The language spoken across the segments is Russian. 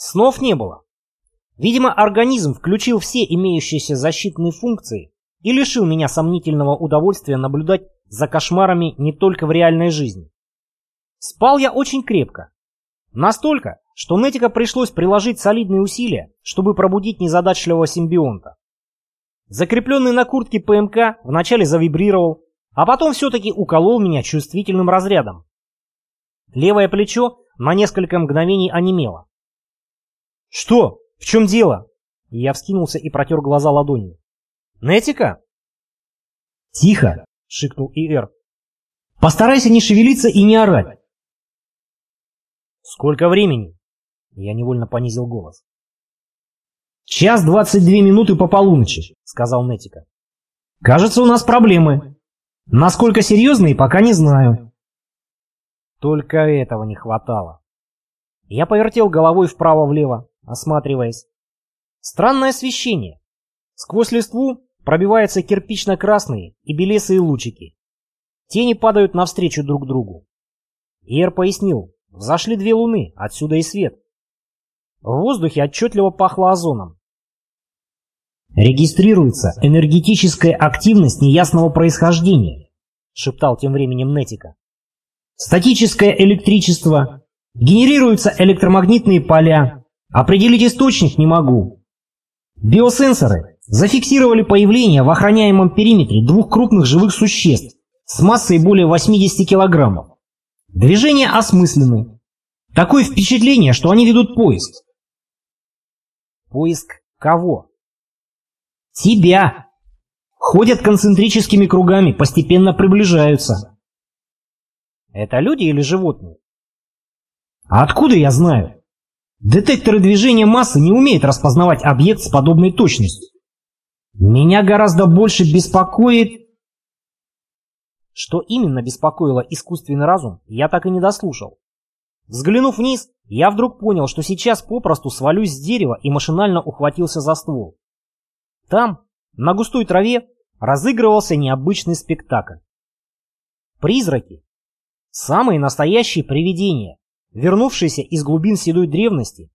Снов не было. Видимо, организм включил все имеющиеся защитные функции и лишил меня сомнительного удовольствия наблюдать за кошмарами не только в реальной жизни. Спал я очень крепко. Настолько, что Нетика пришлось приложить солидные усилия, чтобы пробудить незадачливого симбионта. Закрепленный на куртке ПМК вначале завибрировал, а потом все-таки уколол меня чувствительным разрядом. Левое плечо на несколько мгновений онемело. «Что? В чем дело?» Я вскинулся и протер глаза ладонью. «Нетика?» «Тихо!» — шикнул Ир. «Постарайся не шевелиться и не орать!» «Сколько времени?» Я невольно понизил голос. «Час двадцать две минуты по полуночи», — сказал Нетика. «Кажется, у нас проблемы. Насколько серьезные, пока не знаю». Только этого не хватало. Я повертел головой вправо-влево, осматриваясь. Странное освещение. Сквозь листву пробиваются кирпично-красные и белесые лучики. Тени падают навстречу друг другу. Ир пояснил, взошли две луны, отсюда и свет. В воздухе отчетливо пахло озоном. «Регистрируется энергетическая активность неясного происхождения», — шептал тем временем Нетика. «Статическое электричество, генерируются электромагнитные поля, определить источник не могу. Биосенсоры зафиксировали появление в охраняемом периметре двух крупных живых существ с массой более 80 килограммов. Движения осмысленны. Такое впечатление, что они ведут поиск. Поиск кого? Тебя. Ходят концентрическими кругами, постепенно приближаются. Это люди или животные? А откуда я знаю? Детекторы движения массы не умеют распознавать объект с подобной точностью. Меня гораздо больше беспокоит... Что именно беспокоило искусственный разум, я так и не дослушал. Взглянув вниз, я вдруг понял, что сейчас попросту свалюсь с дерева и машинально ухватился за ствол. Там, на густой траве, разыгрывался необычный спектакль. Призраки. Самые настоящие привидения, вернувшиеся из глубин седой древности.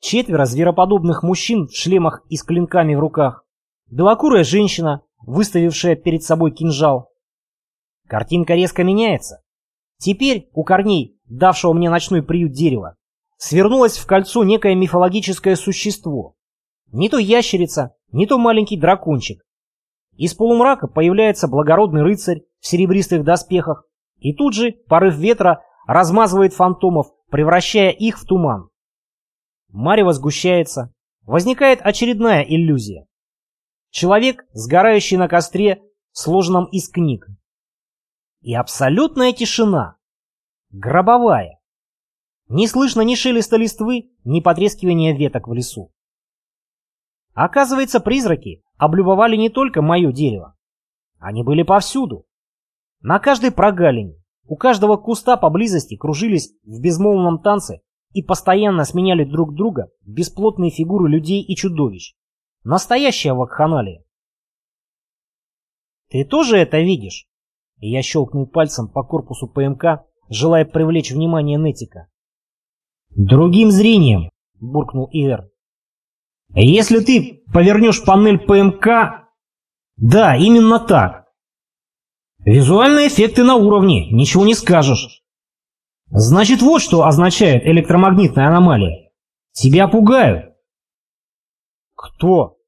Четверо звероподобных мужчин в шлемах и с клинками в руках. Белокурая женщина, выставившая перед собой кинжал. Картинка резко меняется. Теперь у корней, давшего мне ночной приют дерева, свернулось в кольцо некое мифологическое существо. Не то ящерица, не то маленький дракончик. Из полумрака появляется благородный рыцарь в серебристых доспехах, и тут же порыв ветра размазывает фантомов, превращая их в туман. Марево сгущается, возникает очередная иллюзия. Человек, сгорающий на костре, сложенном из книг. И абсолютная тишина. Гробовая. Не слышно ни шелеста листвы, ни потрескивания веток в лесу. Оказывается, призраки облюбовали не только мое дерево. Они были повсюду. На каждой прогалине, у каждого куста поблизости кружились в безмолвном танце и постоянно сменяли друг друга бесплотные фигуры людей и чудовищ. Настоящая вакханалия. «Ты тоже это видишь?» Я щелкнул пальцем по корпусу ПМК, желая привлечь внимание Нетика. «Другим зрением!» — буркнул Ир. «Если ты повернешь панель ПМК...» «Да, именно так. Визуальные эффекты на уровне, ничего не скажешь. Значит, вот что означает электромагнитная аномалия. Тебя пугают. Кто?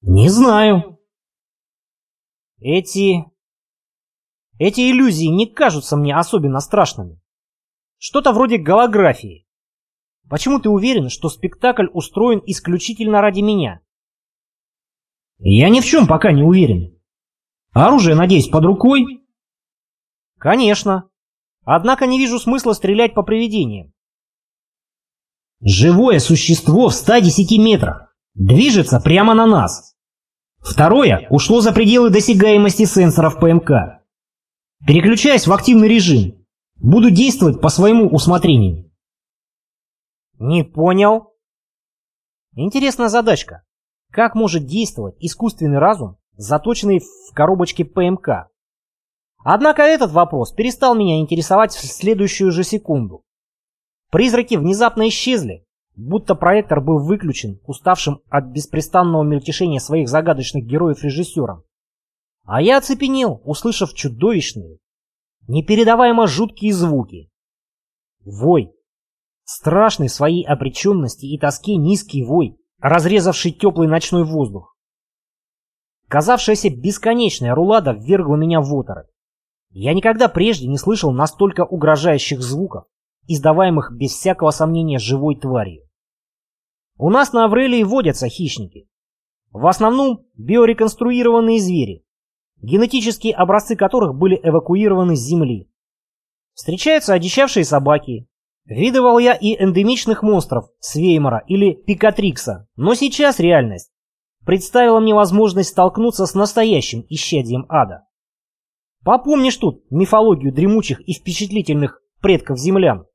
Не знаю. Эти... Эти иллюзии не кажутся мне особенно страшными. Что-то вроде голографии. Почему ты уверен, что спектакль устроен исключительно ради меня? Я ни в чем пока не уверен. Оружие, надеюсь, под рукой? Конечно. Однако не вижу смысла стрелять по привидениям. Живое существо в 110 метрах. Движется прямо на нас. Второе ушло за пределы досягаемости сенсоров ПМК. Переключаясь в активный режим, буду действовать по своему усмотрению. Не понял. Интересная задачка. Как может действовать искусственный разум заточенный в коробочке ПМК. Однако этот вопрос перестал меня интересовать в следующую же секунду. Призраки внезапно исчезли, будто проектор был выключен уставшим от беспрестанного мельтешения своих загадочных героев режиссером. А я оцепенел, услышав чудовищные, непередаваемо жуткие звуки. Вой. Страшный своей обреченности и тоске низкий вой, разрезавший теплый ночной воздух. Казавшаяся бесконечная рулада ввергла меня в оторопь. Я никогда прежде не слышал настолько угрожающих звуков, издаваемых без всякого сомнения живой тварью. У нас на Аврелии водятся хищники. В основном биореконструированные звери, генетические образцы которых были эвакуированы с Земли. Встречаются одичавшие собаки. Видывал я и эндемичных монстров Свеймора или Пикатрикса, но сейчас реальность представила мне возможность столкнуться с настоящим исчадием ада. Попомнишь тут мифологию дремучих и впечатлительных предков землян?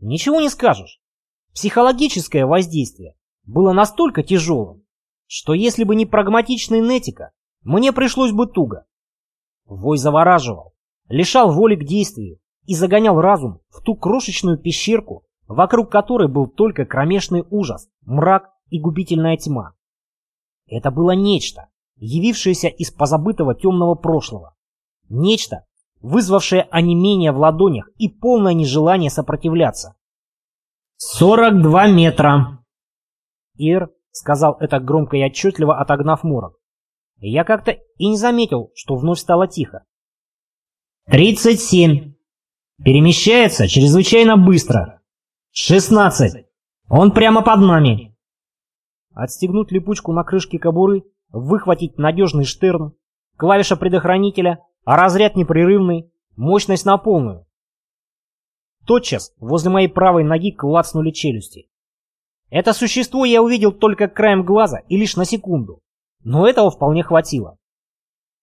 Ничего не скажешь. Психологическое воздействие было настолько тяжелым, что если бы не прагматичный Нетика, мне пришлось бы туго. Вой завораживал, лишал воли к действию и загонял разум в ту крошечную пещерку, вокруг которой был только кромешный ужас, мрак и губительная тьма. Это было нечто, явившееся из позабытого темного прошлого. Нечто, вызвавшее онемение в ладонях и полное нежелание сопротивляться. «Сорок два метра!» Ир сказал это громко и отчетливо, отогнав морок. Я как-то и не заметил, что вновь стало тихо. «Тридцать семь! Перемещается чрезвычайно быстро! Шестнадцать! Он прямо под нами!» Отстегнуть липучку на крышке кобуры, выхватить надежный штерн, клавиша предохранителя, а разряд непрерывный, мощность на полную. Тотчас возле моей правой ноги клацнули челюсти. Это существо я увидел только краем глаза и лишь на секунду, но этого вполне хватило.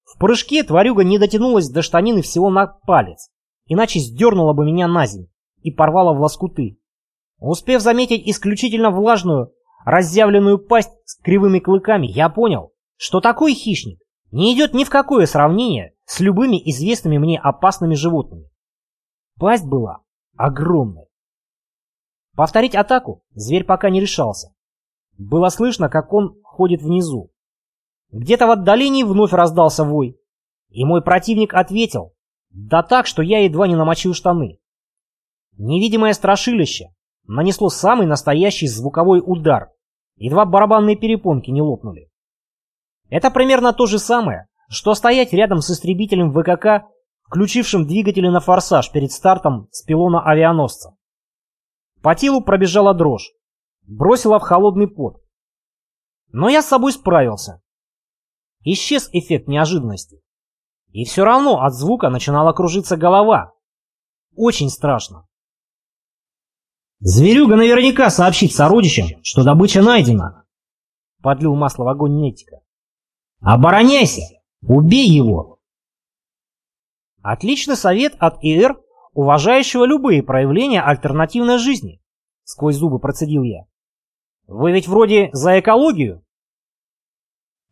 В прыжке тварюга не дотянулась до штанины всего на палец, иначе сдернула бы меня на землю и порвала в лоскуты. Успев заметить исключительно влажную, разъявленную пасть с кривыми клыками, я понял, что такой хищник не идет ни в какое сравнение с любыми известными мне опасными животными. Пасть была огромной. Повторить атаку зверь пока не решался. Было слышно, как он ходит внизу. Где-то в отдалении вновь раздался вой, и мой противник ответил, да так, что я едва не намочил штаны. Невидимое страшилище нанесло самый настоящий звуковой удар, едва барабанные перепонки не лопнули. Это примерно то же самое, что стоять рядом с истребителем ВКК, включившим двигатели на форсаж перед стартом с пилона авианосца. По телу пробежала дрожь, бросила в холодный пот. Но я с собой справился. Исчез эффект неожиданности. И все равно от звука начинала кружиться голова. Очень страшно. «Зверюга наверняка сообщит сородичам, что добыча найдена», — подлил масло в огонь Нетика. Обороняйся! Убей его!» Отличный совет от ИР, уважающего любые проявления альтернативной жизни. Сквозь зубы процедил я. Вы ведь вроде за экологию?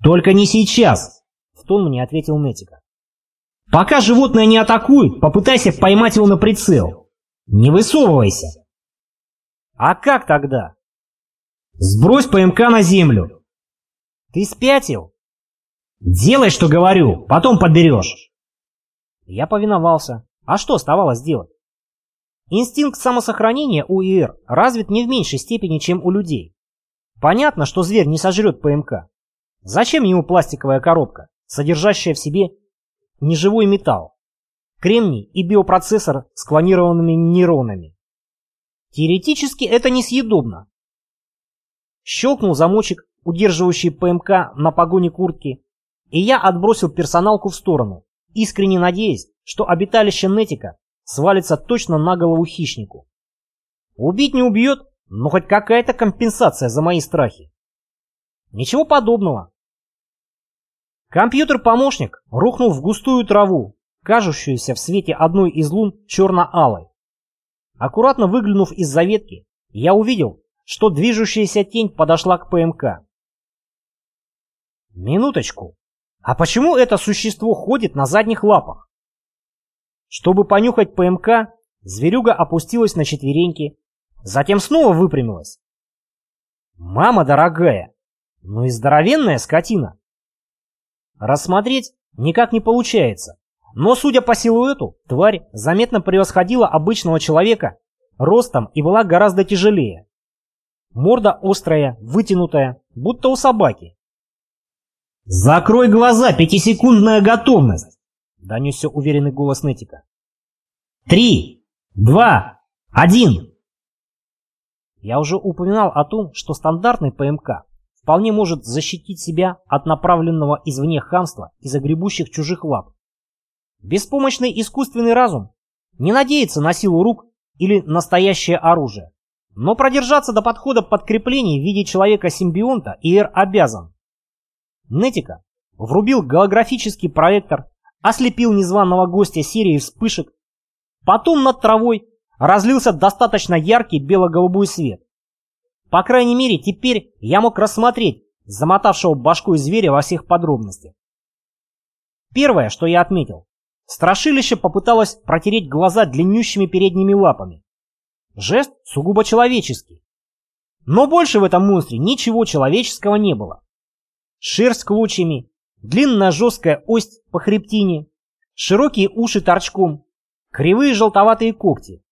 Только не сейчас, в тон мне ответил Нетика. Пока животное не атакует, попытайся поймать его на прицел. Не высовывайся. А как тогда? Сбрось ПМК на землю. Ты спятил? «Делай, что говорю, потом подберешь». Я повиновался. А что оставалось делать? Инстинкт самосохранения у ИР развит не в меньшей степени, чем у людей. Понятно, что зверь не сожрет ПМК. Зачем ему пластиковая коробка, содержащая в себе неживой металл, кремний и биопроцессор с клонированными нейронами? Теоретически это несъедобно. Щелкнул замочек, удерживающий ПМК на погоне куртки, и я отбросил персоналку в сторону, искренне надеясь, что обиталище Нетика свалится точно на голову хищнику. Убить не убьет, но хоть какая-то компенсация за мои страхи. Ничего подобного. Компьютер-помощник рухнул в густую траву, кажущуюся в свете одной из лун черно-алой. Аккуратно выглянув из-за ветки, я увидел, что движущаяся тень подошла к ПМК. Минуточку. А почему это существо ходит на задних лапах? Чтобы понюхать ПМК, зверюга опустилась на четвереньки, затем снова выпрямилась. Мама дорогая, ну и здоровенная скотина. Рассмотреть никак не получается, но, судя по силуэту, тварь заметно превосходила обычного человека ростом и была гораздо тяжелее. Морда острая, вытянутая, будто у собаки. «Закрой глаза, пятисекундная готовность!» — донесся уверенный голос Нетика. «Три, два, один!» Я уже упоминал о том, что стандартный ПМК вполне может защитить себя от направленного извне хамства и загребущих чужих лап. Беспомощный искусственный разум не надеется на силу рук или настоящее оружие. Но продержаться до подхода подкреплений в виде человека-симбионта ИР обязан. Нетика врубил голографический проектор, ослепил незваного гостя серией вспышек, потом над травой разлился достаточно яркий бело-голубой свет. По крайней мере, теперь я мог рассмотреть замотавшего башку зверя во всех подробностях. Первое, что я отметил, Страшилище попыталось протереть глаза длиннющими передними лапами. Жест сугубо человеческий. Но больше в этом монстре ничего человеческого не было. Шерсть клочьями, длинная жесткая ось по хребтине, широкие уши торчком, кривые желтоватые когти.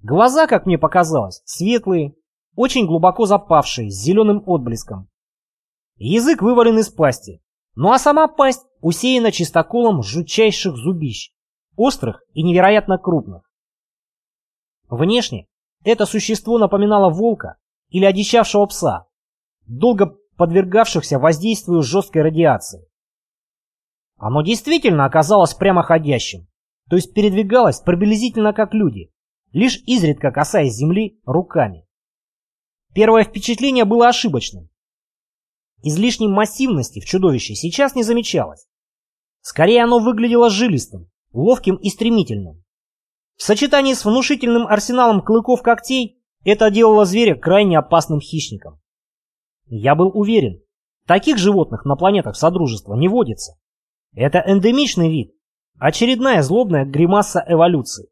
Глаза, как мне показалось, светлые, очень глубоко запавшие, с зеленым отблеском. Язык вывален из пасти, ну а сама пасть усеяна чистоколом жутчайших зубищ, острых и невероятно крупных. Внешне это существо напоминало волка или одичавшего пса, долго подвергавшихся воздействию жесткой радиации. Оно действительно оказалось прямоходящим, то есть передвигалось приблизительно как люди, лишь изредка касаясь земли руками. Первое впечатление было ошибочным. Излишней массивности в чудовище сейчас не замечалось. Скорее оно выглядело жилистым, ловким и стремительным. В сочетании с внушительным арсеналом клыков-когтей это делало зверя крайне опасным хищником. Я был уверен, таких животных на планетах Содружества не водится. Это эндемичный вид, очередная злобная гримаса эволюции.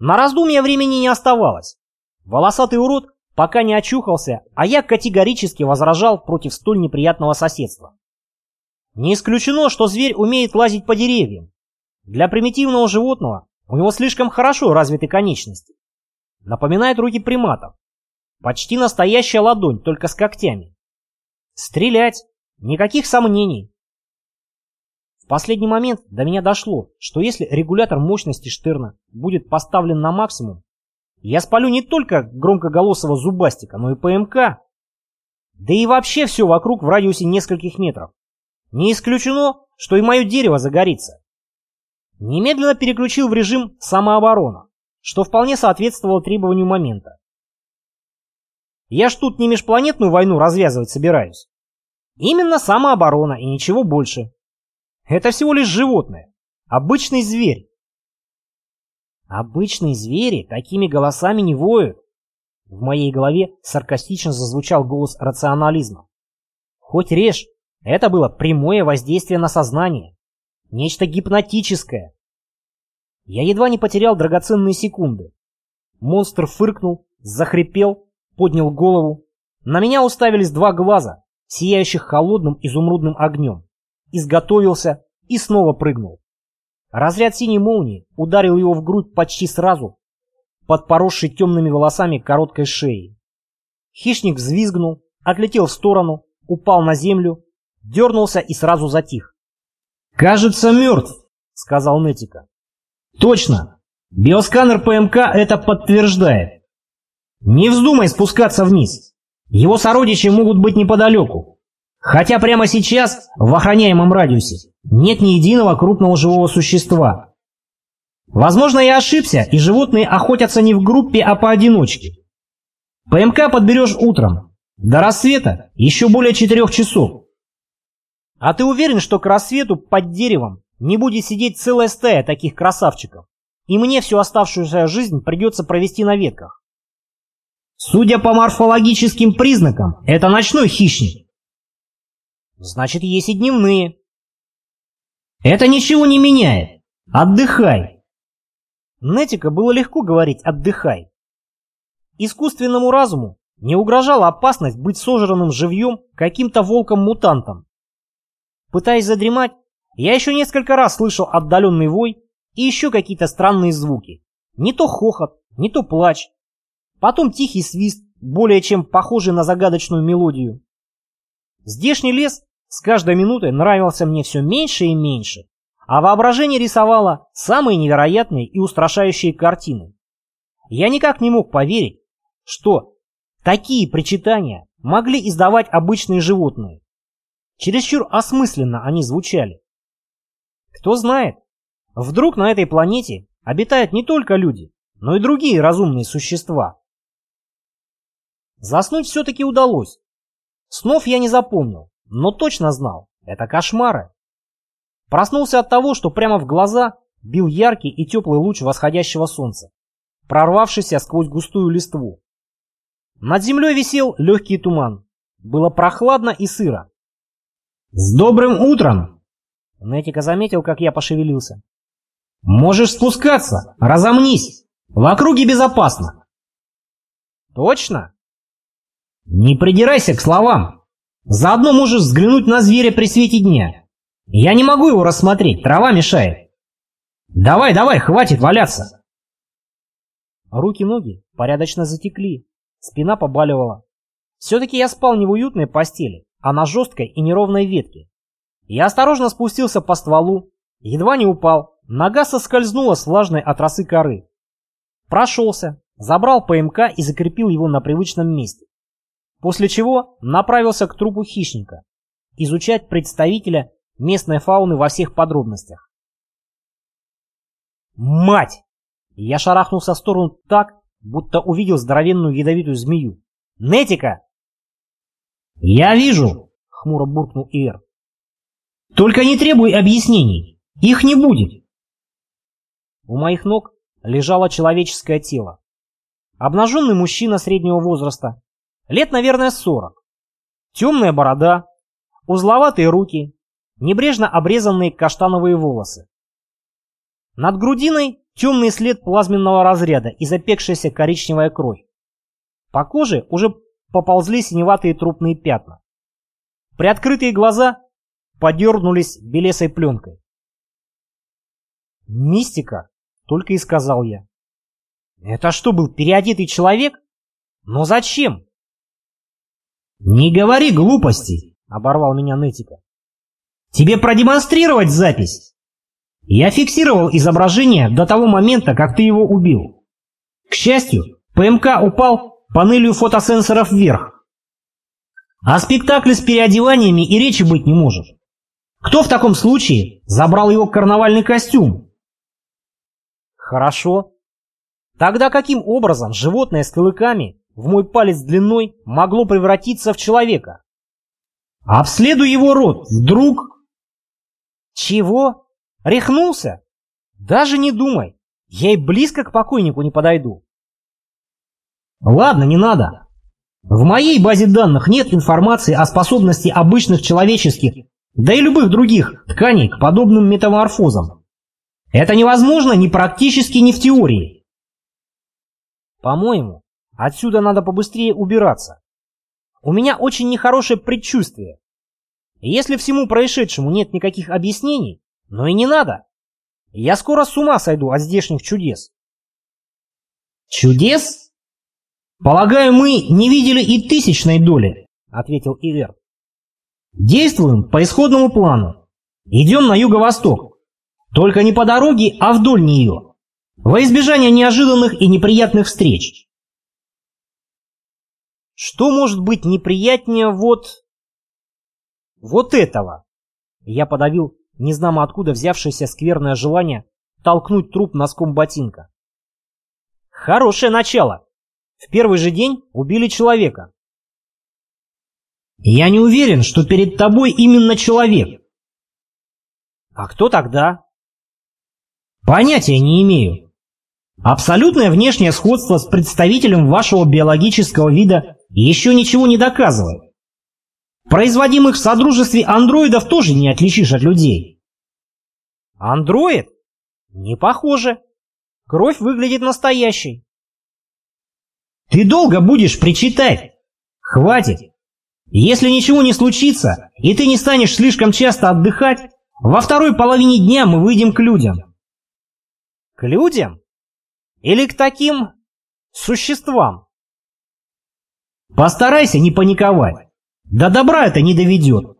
На раздумья времени не оставалось. Волосатый урод пока не очухался, а я категорически возражал против столь неприятного соседства. Не исключено, что зверь умеет лазить по деревьям. Для примитивного животного у него слишком хорошо развиты конечности. Напоминает руки приматов. Почти настоящая ладонь, только с когтями. Стрелять. Никаких сомнений. В последний момент до меня дошло, что если регулятор мощности Штерна будет поставлен на максимум, я спалю не только громкоголосого зубастика, но и ПМК. Да и вообще все вокруг в радиусе нескольких метров. Не исключено, что и мое дерево загорится. Немедленно переключил в режим самооборона, что вполне соответствовало требованию момента. Я ж тут не межпланетную войну развязывать собираюсь. Именно самооборона и ничего больше. Это всего лишь животное. Обычный зверь, Обычные звери такими голосами не воют. В моей голове саркастично зазвучал голос рационализма. Хоть режь, это было прямое воздействие на сознание. Нечто гипнотическое. Я едва не потерял драгоценные секунды. Монстр фыркнул, захрипел, поднял голову. На меня уставились два глаза, сияющих холодным изумрудным огнем. Изготовился и снова прыгнул. Разряд синей молнии ударил его в грудь почти сразу, под поросшей темными волосами короткой шеей. Хищник взвизгнул, отлетел в сторону, упал на землю, дернулся и сразу затих. «Кажется, мертв», — сказал Нетика. «Точно. Биосканер ПМК это подтверждает. Не вздумай спускаться вниз. Его сородичи могут быть неподалеку. Хотя прямо сейчас, в охраняемом радиусе, нет ни единого крупного живого существа. Возможно, я ошибся, и животные охотятся не в группе, а поодиночке. ПМК подберешь утром. До рассвета еще более четырех часов. А ты уверен, что к рассвету под деревом не будет сидеть целая стая таких красавчиков? И мне всю оставшуюся жизнь придется провести на ветках. Судя по морфологическим признакам, это ночной хищник. Значит, есть и дневные. Это ничего не меняет. Отдыхай. Нетика было легко говорить «отдыхай». искусственному разуму не угрожала опасность быть сожранным живьем каким-то волком-мутантом. Пытаясь задремать, я еще несколько раз слышал отдаленный вой и еще какие-то странные звуки. Не то хохот, не то плач. Потом тихий свист, более чем похожий на загадочную мелодию. Здешний лес с каждой минутой нравился мне все меньше и меньше, а воображение рисовало самые невероятные и устрашающие картины. Я никак не мог поверить, что такие причитания могли издавать обычные животные. Чересчур осмысленно они звучали. Кто знает, вдруг на этой планете обитают не только люди, но и другие разумные существа. Заснуть все-таки удалось. Снов я не запомнил, но точно знал, это кошмары. Проснулся от того, что прямо в глаза бил яркий и теплый луч восходящего солнца, прорвавшийся сквозь густую листву. Над землей висел легкий туман. Было прохладно и сыро. «С добрым утром!» Нетика заметил, как я пошевелился. «Можешь спускаться! Разомнись! В округе безопасно!» «Точно?» «Не придирайся к словам! Заодно можешь взглянуть на зверя при свете дня. Я не могу его рассмотреть, трава мешает. Давай, давай, хватит валяться!» Руки-ноги порядочно затекли, спина побаливала. Все-таки я спал не в уютной постели, а на жесткой и неровной ветке. Я осторожно спустился по стволу, едва не упал, нога соскользнула с влажной от росы коры. Прошелся, забрал ПМК и закрепил его на привычном месте. После чего направился к трупу хищника, изучать представителя местной фауны во всех подробностях. Мать! Я шарахнулся в сторону так, будто увидел здоровенную ядовитую змею. «Нетика!» «Я вижу!» — хмуро буркнул Ивер. «Только не требуй объяснений. Их не будет!» У моих ног лежало человеческое тело. Обнаженный мужчина среднего возраста, лет, наверное, сорок. Темная борода, узловатые руки, небрежно обрезанные каштановые волосы. Над грудиной темный след плазменного разряда и запекшаяся коричневая кровь. По коже уже поползли синеватые трупные пятна. Приоткрытые глаза подернулись белесой пленкой. «Мистика», — только и сказал я. «Это что, был переодетый человек? Но зачем?» «Не говори глупостей», — оборвал меня Нетика. «Тебе продемонстрировать запись?» Я фиксировал изображение до того момента, как ты его убил. К счастью, ПМК упал панелью фотосенсоров вверх. О спектакле с переодеваниями и речи быть не может. Кто в таком случае забрал его карнавальный костюм? Хорошо. Тогда каким образом животное с клыками в мой палец длиной могло превратиться в человека? Обследуй его рот, вдруг... Чего? Рехнулся? Даже не думай. Я и близко к покойнику не подойду. Ладно, не надо. В моей базе данных нет информации о способности обычных человеческих, да и любых других тканей к подобным метаморфозам. Это невозможно ни практически, ни в теории. По-моему, отсюда надо побыстрее убираться. У меня очень нехорошее предчувствие. Если всему происшедшему нет никаких объяснений, но и не надо. Я скоро с ума сойду от здешних чудес. Чудес? Полагаю, мы не видели и тысячной доли, ответил Ивер. Действуем по исходному плану. Идем на юго-восток. Только не по дороге, а вдоль нее. Во избежание неожиданных и неприятных встреч. Что может быть неприятнее вот... вот этого? Я подавил незнамо откуда взявшееся скверное желание толкнуть труп носком ботинка. Хорошее начало. В первый же день убили человека. Я не уверен, что перед тобой именно человек. А кто тогда? Понятия не имею. Абсолютное внешнее сходство с представителем вашего биологического вида еще ничего не доказывает. Производимых в содружестве андроидов тоже не отличишь от людей. Андроид? Не похоже. Кровь выглядит настоящей. Ты долго будешь причитать? Хватит. Если ничего не случится, и ты не станешь слишком часто отдыхать, во второй половине дня мы выйдем к людям. К людям? Или к таким существам? Постарайся не паниковать. До добра это не доведет.